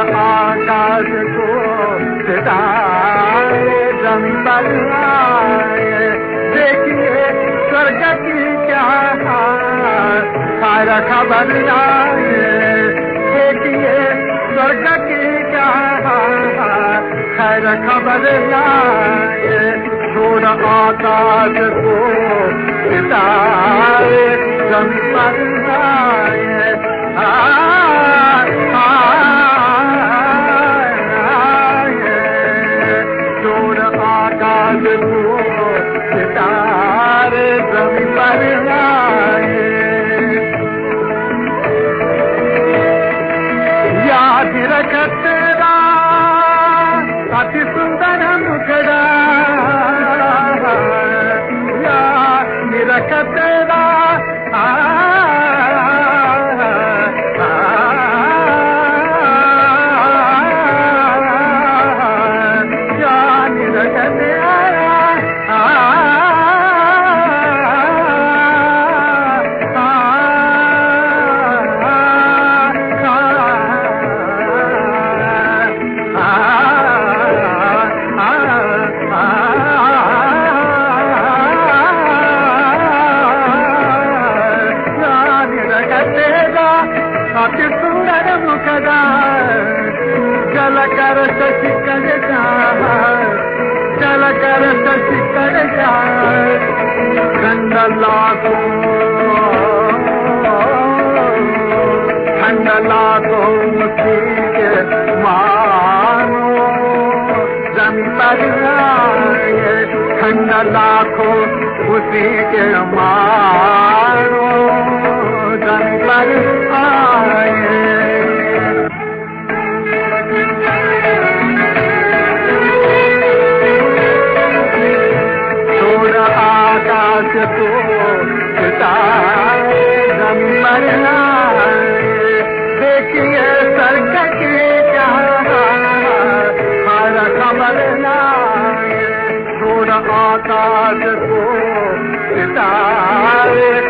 आकाश को सितारे जमी पर देखिए स्वर्ग की क्या खैर खबर आए देखिए स्वर्ग की क्या खैर खबर आए छोड़ आकाश को सितारे जमी पर याद रखतेरा अति अति सुंदर मुखदा चल कर शशि कर चल कर शशि कर ठंड लागो ठंड लागो मुसीक मानो। जंतर ठंड लाखो उसी के मारो जंतर तो ते कमरियमर थोर आ तार तो किता